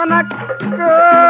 I'm not Jonak.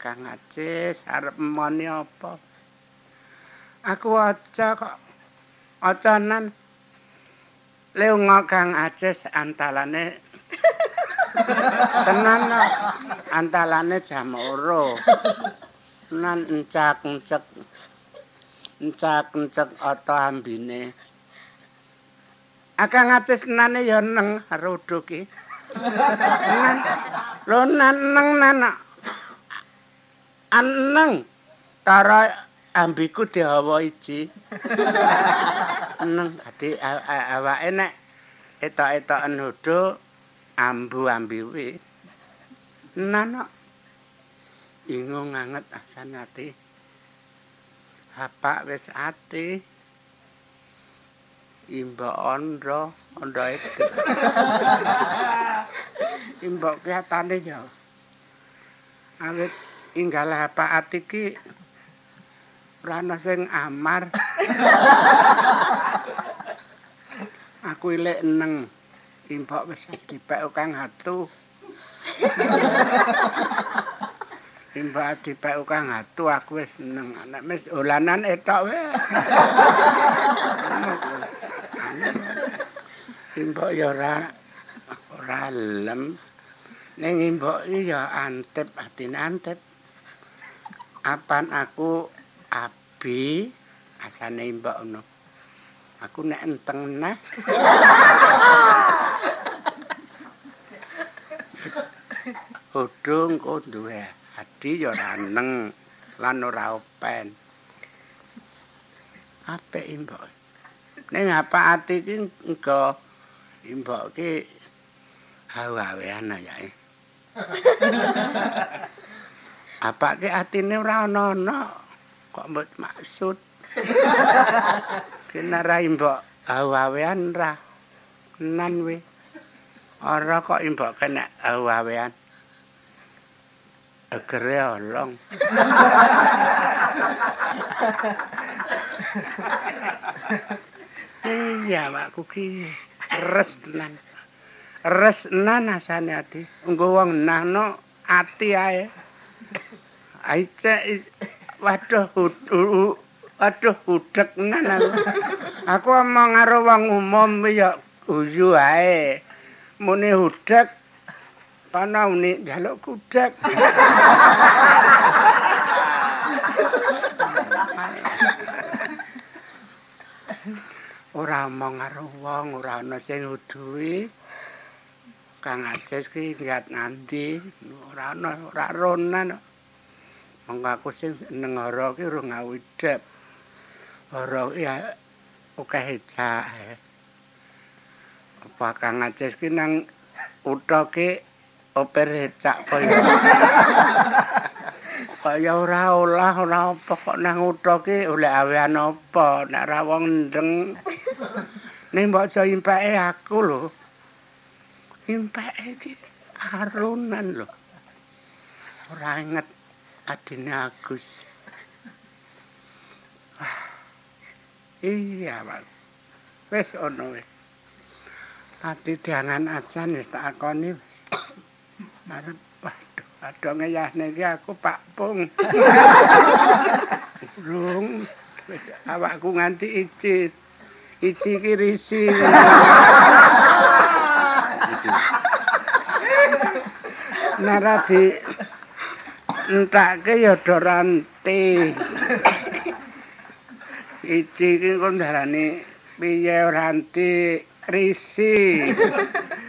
Kang Acis arep moni apa? Aku aja kok acanan Leunga Kang Acis antalane tenan antalane jam oro. nan encak-encek encak-encek ata ambine. Akang atis nane ya neng rodo ki. Nan lo nan neng nana aneng. Tara ambiku dihawa iji. Neng adi awake nek etok-etokan hodo ambu ambiwi nana bingung anget asan ati. Apa wis ati. Imba ondro ondro itu imba kiatane ya. Awit inggal apa ati ki rana sing amar aku ilek neng imba wis dipek kang hatu Timba dipek kang atu aku wis seneng. Nek wis dolanan etok wae. Timba ya ora ora lem. Ning mbok ya antep atine antep. Apan aku abi asane mbok ngono. Aku nek enteng nah. Odong kok duwe. adi ya raneng lan ora open. Apik imbok. Ning apa ati iki engko imbok ki hawawean ya. apa ki atine ora ana-ana kok mbok maksud. Kinara imbok hawawean ra nan we. Ora kok imbok kena hawawean. egere olong. Iya, makku ki res tenan. Res tenan asane ati. Engko wong nahno ati ae. Aice waduh waduh budek nan aku. Aku omong karo wong umum ya uyu ae. Muni hudek Pana uni jaluk kudek. ora omong karo wong, ora ana sing uduwi. Kang Ajes ki ngat ngandi, ora ana, ora ronan. Monggo aku sing seneng ora ki ora ngawidep. Ora ya akeh hecak. Apa Kang Ajes ki nang utha ki oper hecak kaya. Kaya ora olah ora apa kok nang utha ki oleh awean apa nek ra wong ndeng. Ning mbok aja impake aku lho. Impake ki arunan lho. Ora inget adine Agus iya Pak wis ono wis Tadi diangan ajan wis tak akoni Waduh, aduh ngeyahne iki aku Pak Pung. Rung, awakku nganti ici. Ici ki risi. Nara di entake ya doranti. Ici ki kok ndarani piye ranti risi.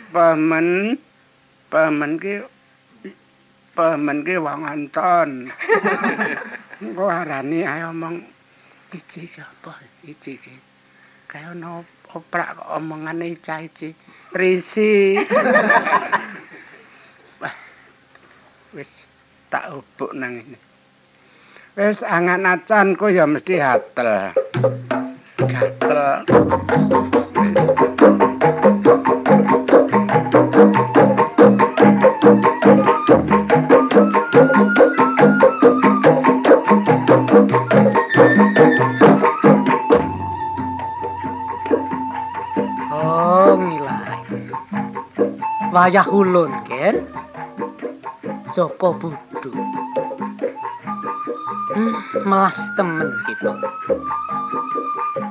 Pamen pamen ki pamen ki wong anton. Engko arani ae omong iki apa iki ki. Kaya ono oprak omongane ica iki. Risi. Wah. Wis tak ubuk nang ini. Wis angan acanku ya mesti hatel. Gatel. wayah ulun ken Joko Budu. Hmm, melas temen kita.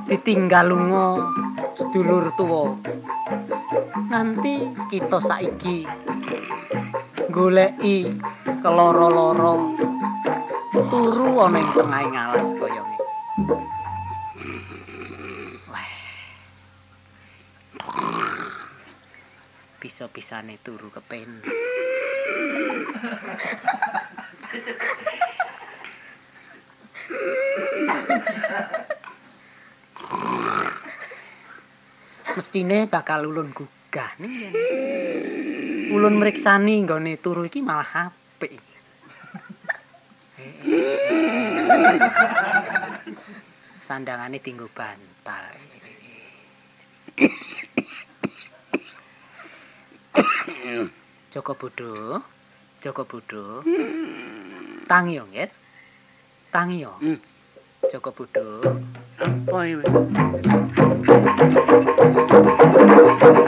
Ditinggal lunga sedulur tuwa. Nanti kita saiki goleki keloro-loro. Turu ana tengah ngalas kaya ngene bisa-bisane turu kepen. Mestine bakal ulun gugah nih. Ulun mriksani nggone turu iki malah apik. Sandangane tinggo bantal. Joko Budo, Joko Budo. Tangi yo, Nget. Tangi yo. Hmm. Joko Budo. Apa iki?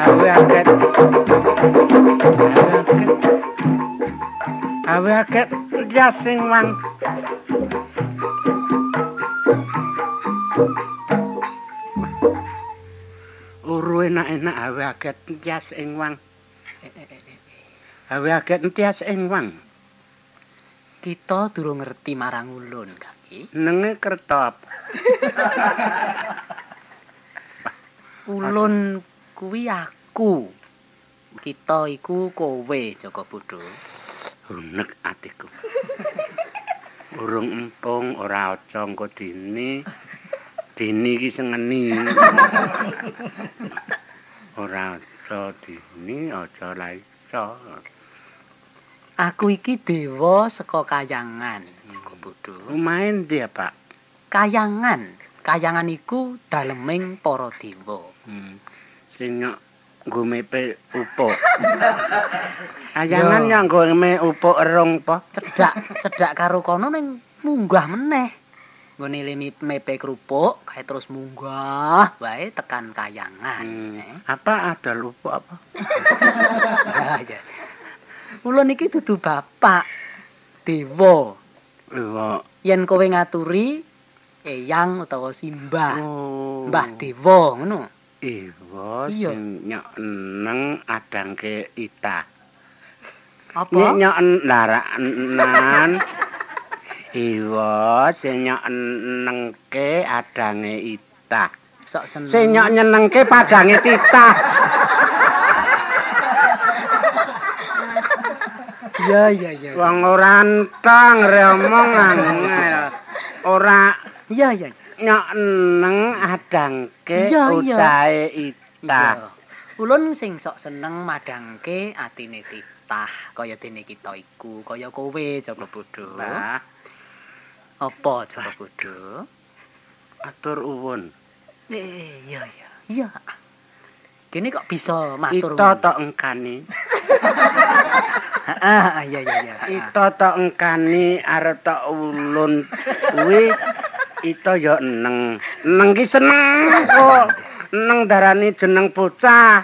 Awe aket. Awe aket jasing wang. Uru enak-enak awe aket jas ing wang. Awe aget entias ing wang. Kita durung ngerti marang ulun, Kaki. Nenge kerta apa? ulun kuwi aku. Kita iku kowe, Joko Budo. Unek atiku. Urung empung ora aja engko dini. Dini iki sengeni. ora aja dini aja la iso. Aku iki dewa saka kayangan, Joko Budo. Lumayan dia, Pak. Kayangan. Kayangan iku daleming para dewa. Hmm. Sing nyok gumepe upuk. Kayangan yang gume upuk erung po. Cedak, cedak karo kono ning munggah meneh. Nggone limi mepe kerupuk, kae terus munggah wae tekan kayangan. Hmm. Apa ada lupa apa? Ya, ya. Ulun iki dudu bapak dewa. Iya. Yen kowe ngaturi Eyang utawa Simbah, Oh. Mbah Dewa ngono. Iya. sing nyok eneng adangke ita. Apa? Nek nyok naranan. Iya, sing nyok enengke adange ita. Sok seneng. Sing nyok nyenengke padange titah. Iya iya iya. Wong ora entong remong angel. Ora iya. iya. nyok eneng adangke utahe ita. Iya. Ulun sing sok seneng madangke atine titah kaya dene kita iku, kaya kowe Joko Bodho. Apa Joko Bodho? atur uwun. Eh, iya iya. Iya. Kene kok bisa matur. Ita tok engkani. Ah, iya iya iya. Ita tok engkani arep tok ulun kuwi ita ya eneng. Eneng ki seneng kok. Eneng darani jeneng bocah.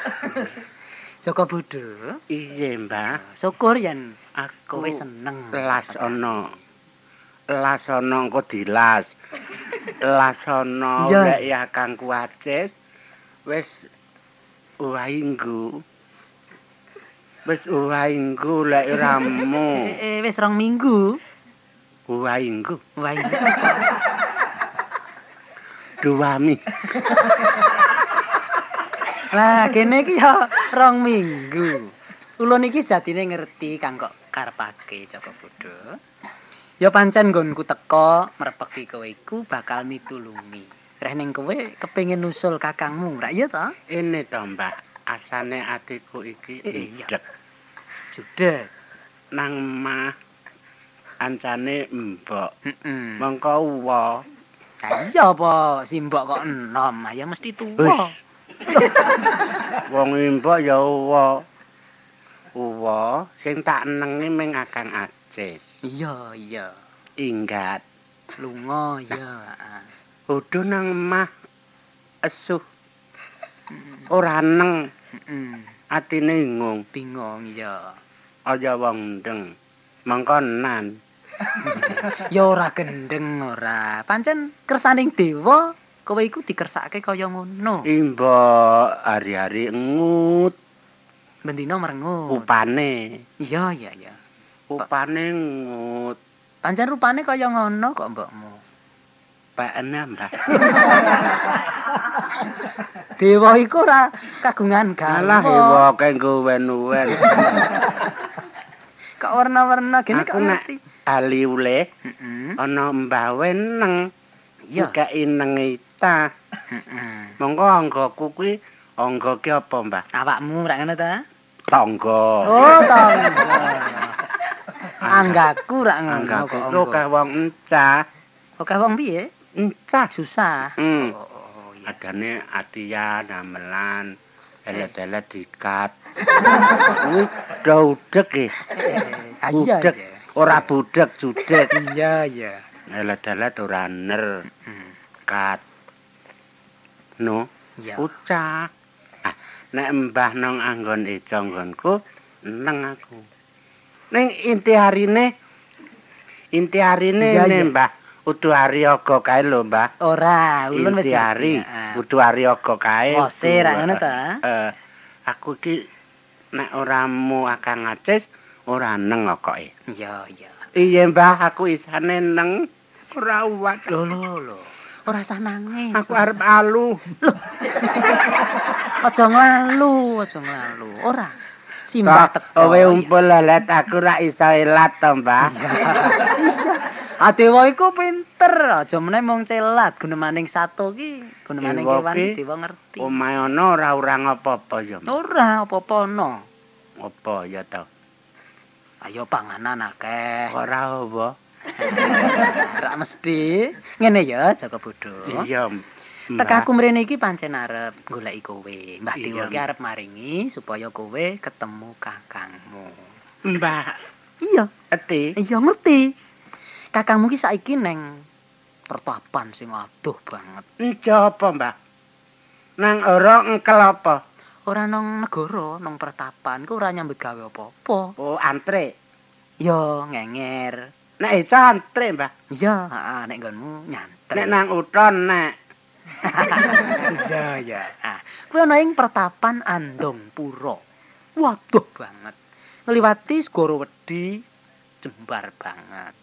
Joko Bodho, Iye, Mbah. syukur yen Aku kowe seneng. las ana. Las ana engko dilas. Las ana Iya. lek ya Kang Kuacis wis wainggu. Wis wainggu lek ramu. Eh, eh, wis rong minggu. Wainggu. Wah, iya. Duwami. Lah, kene iki ya rong minggu. Ulun iki jatine ngerti kang kok karepake Joko Bodho. Ya pancen nggonku teka merpeki kowe iku bakal mitulungi. Reh ning kowe kepengin nusul kakangmu, ra iya ta? Ini to, Mbak. Asane atiku iki idek. Judek. Nang mah ancane mbok. Heeh. Mengko uwa. Iya apa simbok kok enom, ya mesti tuwa. Wong mbok ya uwa. Uwa sing tak enengi ming Akang Acis. Iya, iya. Inggat. Lunga ya. ah. Udu nang mah esuh. Ora neng Heeh. atine ingung. Bingung ya. Aja wong ndeng. Mengko nan. Ya ora gendeng ora. Pancen kersaning dewa kowe iku dikersake kaya ngono. Imbo hari-hari ngut Bendina merengut. upane. Iya, iya, iya. Upane ngut. Pancen rupane kaya ngono kok mbokmu. Pakene, Mbah. Dewa iku ora kagungan Alah galah. ewa kanggo wen-wen. Kok warna-warna gini kok ngerti. ali ule Heeh. ana mbah weneng. Iya. Ika ineng ita. Heeh. Monggo anggaku kuwi angga ki apa, Mbah? Awakmu ra ngono ta? Tangga. Oh, tangga. Anggaku ra ngono Anggaku kok. ku ka wong encah. Oke wong piye? Encah. Susah. Hmm. Oh, oh, iya. Adane atian, damelan, elet-elet dikat. Kuwi daudek e. Budek. iya. Ora budek, judek. Iya, iya. Elet-elet ora ner. Hmm. Kat. No, Iya. ucak. Ah, nek mbah nang anggon eja nggonku, neng aku. Ning inti harine inti ne mbah udu hari aga kae lho mbah. Ora, ulun wis hari ngerti, ya. udu hari kae. Udu, ra ngono ta? Eh, aku iki nek ora mu akang acis ora neng koke. Iya, iya. Iya mbah, aku isane neng ora uwat. Lho, lho, lho. Ora usah nangis. Aku arep alu. aja nglalu, aja nglalu. Ora. Simbah teko. Kowe umpul lelet aku ra iso elat to, Mbah. Bisa. Adewa iku pinter, aja meneh mung celat gunemaning sato ki, gunemaning kewan dewa ngerti. Omahe ana ora urang apa-apa ya. Ora apa-apa no. Apa ya to? Ayo panganan akeh. Ora apa. Ora mesti. Ngene ya, Jaka Bodho. Iya. Mbah. Tekaku mrene iki pancen arep goleki kowe. Mbah. Dewa ki arep maringi supaya kowe ketemu kakangmu. Mbah, Iya, eti. iya ngerti. Kakangmu ki saiki neng pertapan sing adoh banget. Enjo apa, Mbah? Nang ora engkel apa? Ora nang negara, nang pertapan ku ora nyambut gawe apa-apa. Oh, antre. Ya ngenger. Nek cantrek, Mbah. Iya, heeh, nek nggonmu nyantre. Nek nang uton nek Iya, ya. Ah, kuwi ana ing pertapan Andong Pura. Waduh banget. Ngliwati segara wedi jembar banget.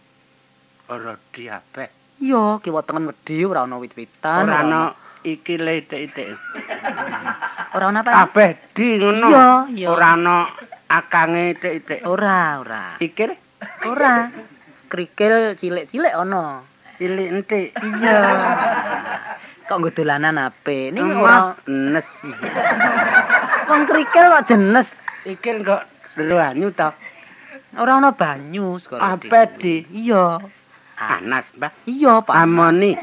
ora diabeh. Iya, kiwa tengen wedi ora ana wit-witan. Ora ana iki le itik-itik. Ora ana apa? Kabeh di ngono. Iya. Ora ana akange itik-itik. Ora, ora. Pikir Ora. Krikil cilik-cilik ana. cilik entik. Iya. Kok nggo dolanan ape? Ning ora nes. wong krikil kok jenes. Iki kok banyu to. Ora ana banyu segara. Ape di Iya. panas, Mbah. Iya, Pak. Amoni.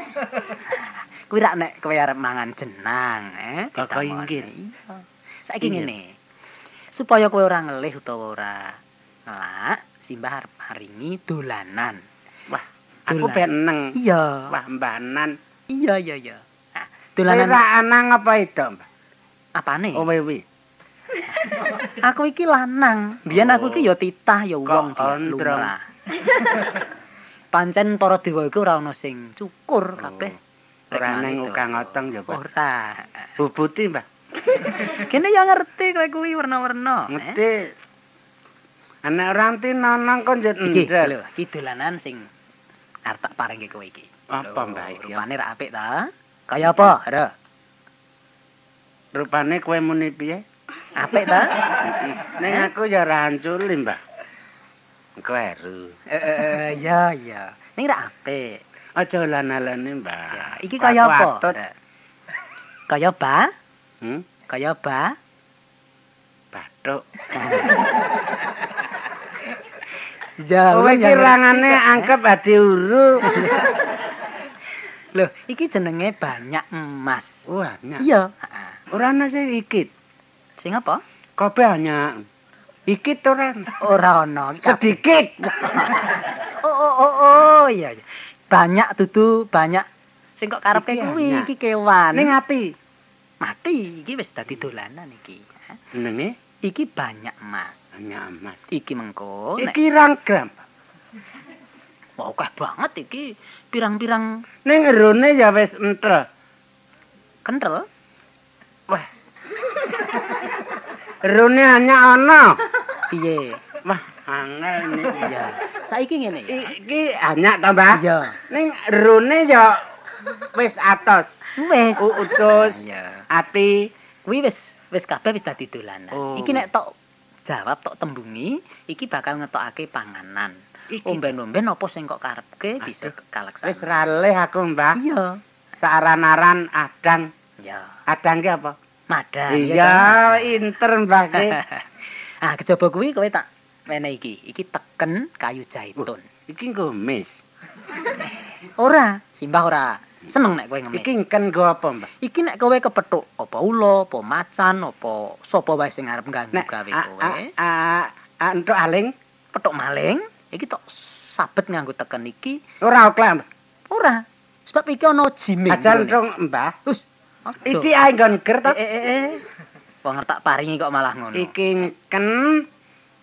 Kuwi rak nek kowe arep mangan jenang, eh. Kok inggil? Iya. Saiki ngene. Supaya kowe ora ngelih utawa ora ngelak, Simbah arep maringi dolanan. Wah, aku Dolan. ben neng. Iya. Wah, mbanan. Iya, iya, iya. Dolanan dolanan anang apa itu, Mbah? apane? Oh, wewi. Aku iki lanang. Biyen aku iki ya titah ya wong lumrah. Pancen para dewa iku ora ana sing cukur kabeh. Rek Ora to. ukang otong ya, Mbah. Ora. Bubuti, Mbah. Kene ya ngerti kowe kuwi warna-warna. eh? Ngerti. Anak orang ti nonong kon jet lho, iki dolanan sing arep tak paringke kowe iki. Apa, Mbah, iki? Rupane ra apik ta? Kaya apa? Ra. Rupane kowe muni piye? Apik ta? Ning aku ya ora hanculi, Mbah. Kleru. Eh, eh, eh, ya ya. Ning ra apik. Aja lan-alane, Mbah. Ya, iki kaya apa? Ra. Kaya ba? Hmm? Kaya ba? Bathuk. Ya, Kowe wong iki ya ngerti rangane kok, eh. angkep adi uru. Loh, iki jenenge banyak emas. Wah, nyak. Iya. Heeh. Ora ana sing ikit. Sing apa? Kabeh hanya ikit ora. Ora ana. Sedikit. Oh, oh, oh, oh, iya. Banyak dudu banyak sing kok karepke Iki kuwi banyak. iki kewan. Ning ati. mati iki wis dadi dolanan iki. Jenenge Iki banyak emas. hanya amat. Iki mengko Iki rang gram. Wah, akeh banget iki. Pirang-pirang Ning erone ya wis entel. kental. Wah. Erone hanya ana. Piye? Wah, angel ini. Iya. Saiki ngene ya. Iki hanya to, Mbah? Iya. Ning erone ya wis atos. Wis. Utus, Iya. ati. Kuwi wis wis kabeh wis dadi dolanan. Oh. Iki nek tok jawab tok tembungi, iki bakal ngetokake panganan. Omben-omben apa sing kok karepke bisa Aduh. kalaksana. wis raleh aku, Mbah. Iya. Saaran-aran adang. Ya, Adang ki apa? madan. Iya, inter Mbah ki. ah, kejaba kuwi kowe tak menehi iki. Iki teken kayu zaitun. Iki nggomis. Ora, simbah ora. Seneng nek kowe ngemis. Iki ngken nggo apa, Mbah? Iki nek kowe kepethuk apa ula, apa macan, apa sapa wae sing arep ganggu Nek gawe kowe, a- entuk aling pethuk maling, iki tok sabet nganggo teken iki ora oklah, Mbah. ora. Sebab iki ana jime. Ajal entuk, Mbah. Wis. Iki ae nggon ger to. eh, eh, eh. Wong tak paringi kok malah ngono. Iki ngken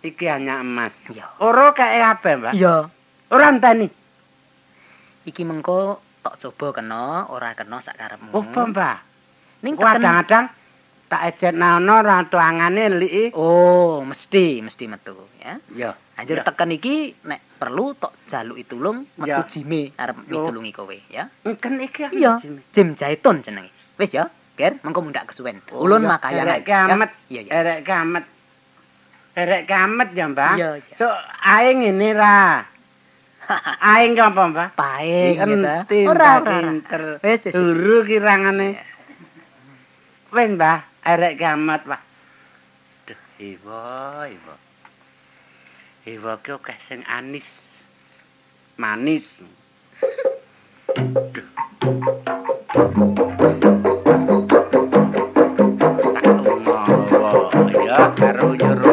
iki hanya emas. Iya. Ora kae apa, Mbah? Iya. Ora enteni. Iki mengko tok coba kena, ora kena sakarepmu. Apa, Mbah? Ning kadang-kadang tak ejetna ana ora tuangane liki. Oh, mesti mesti metu ya. Ya. Anjur Ya. teken iki nek perlu tok jaluki tulung metu Ya. jime arep Yo. mitulungi kowe ya. Ngken iki. Iya, jine. Jim Zaitun jenenge. Wis ya, Ger, mengko mundak kesuwen. Oh, Ulun iya. makayan. Erek kamet. Iya, iya. Erek kamet. Erek kamet ya, Mbah. Iya, iya. So ae ngene ra. Ae ki apa, Mbah? Paeng gitu. Ora, pinter. Wis, wis. wis. Guru kirangane. Wis, Mbah, erek kamet, Pak. Duh, iwa, iwa. Iwa ki akeh sing anis. Manis. Duh. Tak umawa ya karo uyur-uyur.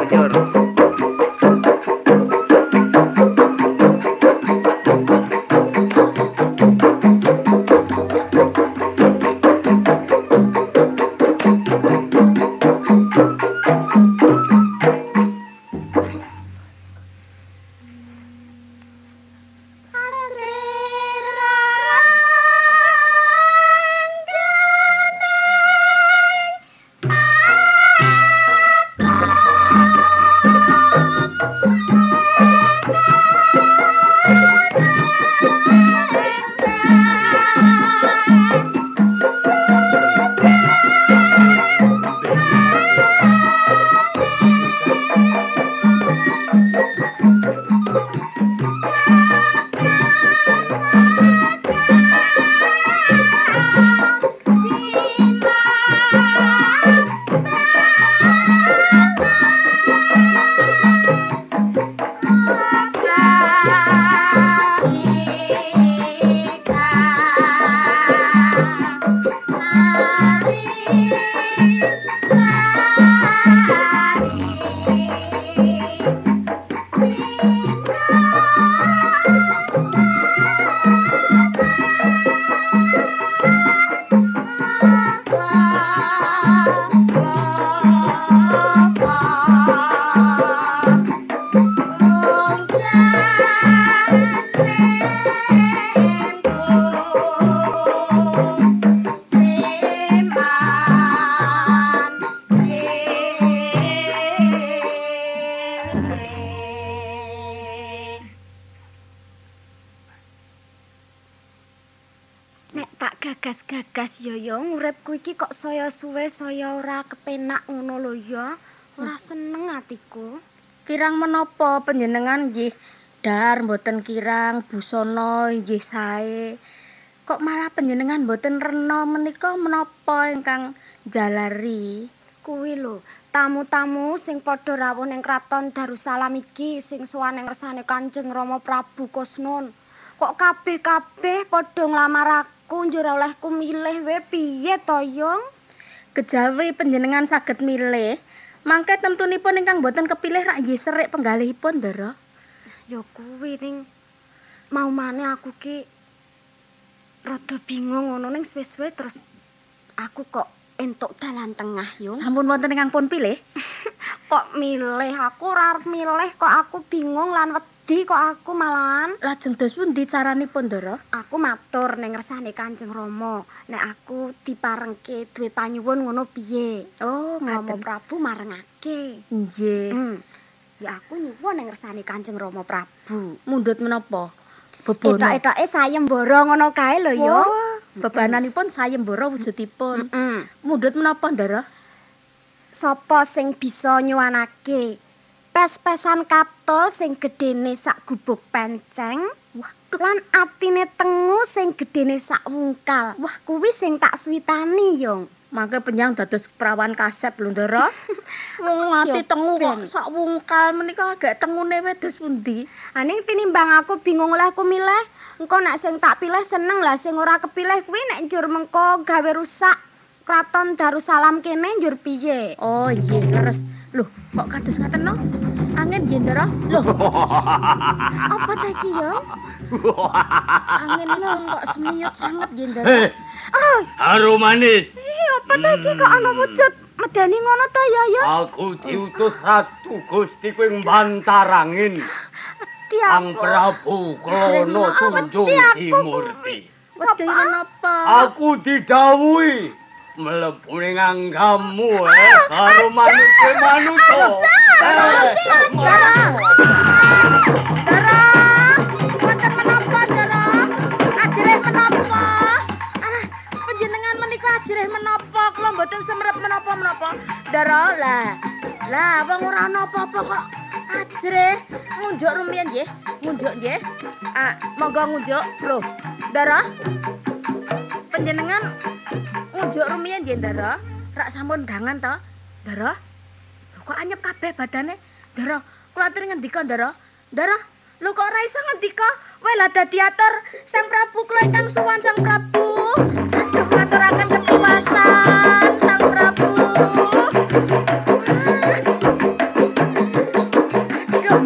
Saya ora kepenak ngono lho ya. Ora seneng atiku. Kirang menapa panjenengan nggih dar mboten kirang busana nggih sae. Kok malah panjenengan mboten rena menika menapa ingkang jalari? Kuwi lho, tamu-tamu sing padha rawuh ning kraton Darussalam iki sing sowan ning resane Kanjeng Rama Prabu Kusnun. Kok kabeh-kabeh padha nglamar aku njur olehku milih we piye to, Yung? Kejawi panjenengan saged milih, mangke temtunipun ingkang boten kepilih rak nggih serik penggalihipun, Ndara. Ya kuwi ning mau maneh aku ki rada bingung ngono ning suwe-suwe terus aku kok entuk dalan tengah, Yung. Sampun wonten ingkang pun pilih? kok milih aku ora milih kok aku bingung lan wedi kok aku malahan. Lajeng dos pundi caranipun Ndara aku matur ning ngersane Kanjeng Rama. Nek aku diparengke duwe panyuwun ngono piye? Oh Rama Prabu marengake. Nggih. Hmm. ya aku nyuwun ning ngersane Kanjeng Rama Prabu. Mundhut menapa? Bebono etok-etoke sayembara ngono kae lho ya. Bebananipun sayembara wujudipun. Mm mundhut menapa Ndara sapa sing bisa nyuwanake pes-pesan katul sing gedene sak gubuk penceng lan atine tengu sing gedene sak wungkal. Wah kuwi sing tak suwitani yong mangke penyang dados perawan kasep lho ndara. Wong ati tengu kok sak wungkal menika agak tengune wedhus pundi? Aning tinimbang aku bingung lah aku milih. Engko nek sing tak pilih seneng lah sing ora kepilih kuwi nek njur mengko gawe rusak kraton Darussalam kene njur piye? Oh iya leres Loh, kok kados ngaten no? Angin nggih, Ndara. Loh. Apa ta iki, yo? Angin ini kok semiyut sangat nggih, Ndara. Hei. Oh. Haru manis. Iya, apa ta iki kok ana wujud medeni ngono ta, ya, yo? Aku diutus Ratu Gusti kowe mbantar angin. Sang Prabu Klono Tunjung Timurti. Wedi menapa? Aku didhawuhi mlebu ning anggamu eh karo manuk manuk to. Dara. Dara. Wonten menapa, Dara? Ajrih menapa? Alah, panjenengan menika ajrih menapa? Kula mboten semrep menapa-menapa. Dara, lah. Lah, wong ora ana apa-apa kok. Ajrih ngunjuk rumiyin nggih. Ngunjuk nggih. Ah, monggo ngunjuk. Loh, Dara. Panjenengan ngunjuk rumiyin nggih, Ndara. Rak sampun dangan to, Ndara. Kok anyep kabeh badane? Ndara, kula atur ngendika, Ndara. Ndara, lho kok ora iso ngendika? Wae lah dadi atur Sang Prabu kula ingkang suwan Sang Prabu. Aduh, ngaturaken kepuasan Sang Prabu. Aduh,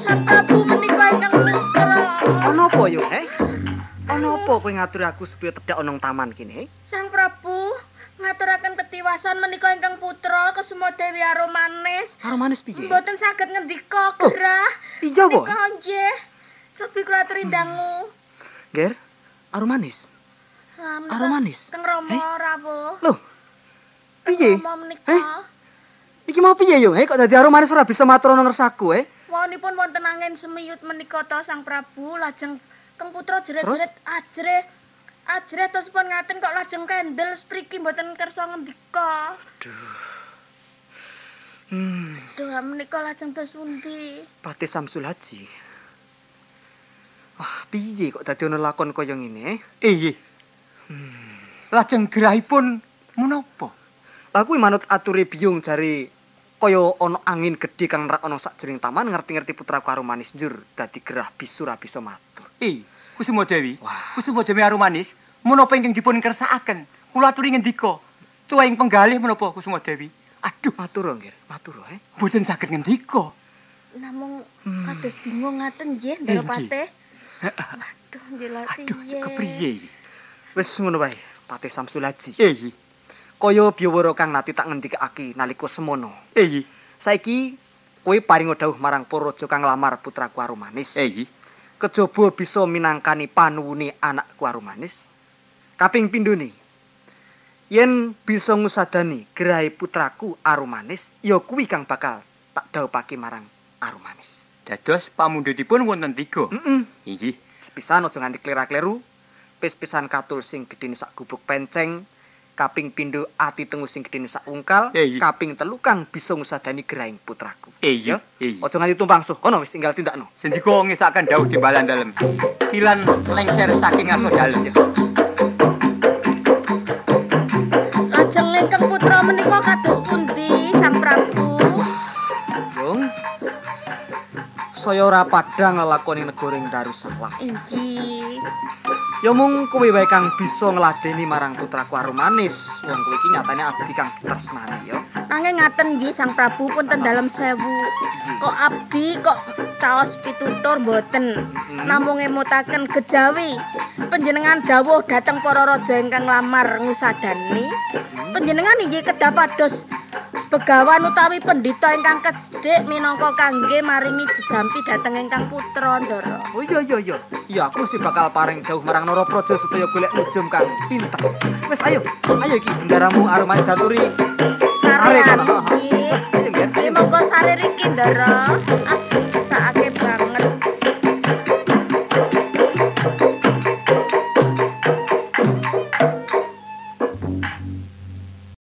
Sang Prabu menika ingkang nugra. Ana apa yo, he? Ana apa kowe ngatur aku supaya tedak ana taman kene? Sang Prabu ngaturaken ketiwasan menika ingkang putra Kesuma Dewi Aromanis. Aromanis piye? Mboten saged ngendika gerah. Iya, Po. Menika nggih. Cobi kula aturi dangu. Ger, Aromanis. Ah, Aromanis. Keng Rama rawuh. Loh. Piye? Rama menika. Iki mau piye yo, he? Kok dadi Aromanis ora bisa matur ngersaku, he? Wonipun wonten angin semiyut menika to Sang Prabu lajeng Keng putra jerit-jerit ajrih. Ajrih terus pun ngaten kok lajeng kendel spriki mboten kersa ngendika. Hmm, Duh, menika lajeng tos pundi? Pati Samsul Haji. Wah, piye kok dadi ana lakon kaya ngene? Iya. Lajeng gerahipun menapa? Lah kuwi manut ature biyung jari kaya ana angin gedhe kang rak ana sakjroning taman ngerti-ngerti putraku Aromanis njur dadi gerah bisu ra bisa matur. Eh, Kusuma Dewi. Wah. Kusuma Dewi Arumanis, menapa ingkang dipun kersakaken? Kula aturi ngendika. Cuwing penggalih menapa Kusuma Dewi? Aduh, Matur nggih, matur eh. mboten saged ngendika. Namung Hmm. kados bingung ngaten nggih, Ndara Patih. Waduh, nggih lho Aduh, piye. kepriye iki? Wis ngono wae, Patih Samsul Haji. Eh, Kaya biwara kang nati tak ngendikake nalika semono. eh, Saiki kowe paring dawuh marang para raja kang lamar putraku Arumanis. eh. Kejaba bisa minangkani panuwune anakku Arumanis. Kaping pindhone. Yen bisa ngusadani gerahe putraku Arumanis, ya kuwi kang bakal tak dawuhake marang Arumanis. Dados pamundhutipun wonten tiga. Heeh. Inggih. Sepisan aja nganti klera-kleru. Pis-pisan katul sing gedene sak gubuk penceng, kaping pindho ati tengu sing gedene sak ungkal, Eh, iya. kaping telu kang bisa ngusadani gerahing putraku. Eh, iya. Eh, iya. Aja nganti tumpang suh. Kono wis tinggal tindakno. Sendika ngesaken dawuh timbalan dalem. Kilan lengser saking aso dalem. Lajeng ingkang putra menika kados pundi, Sang Prabu? Saya ora padhang nglakoni negoring Darussalam. Inggih. Ya mung kowe wae kang bisa ngladeni marang putraku Arumanis. Wong kowe iki nyatane abdi kang ditresnani ya. Nanging ngaten nggih Sang Prabu punten dalem sewu. Kok abdi kok caos pitutur mboten. Hmm. Namung ngemutaken gejawi. Panjenengan dawuh dhateng para raja ingkang lamar ngusadani. Panjenengan inggih kedah pados begawan utawi pendhita ingkang kedhik minangka kangge maringi jejampi dhateng ingkang putra Ndara. Oh iya iya iya. Iya aku mesti bakal paring dawuh marang Narapraja supaya golek nujum kang pinter. Wis ayo, ayo iki bendaramu Arumanis daturi. Sare. Ayo monggo sare riki Ndara.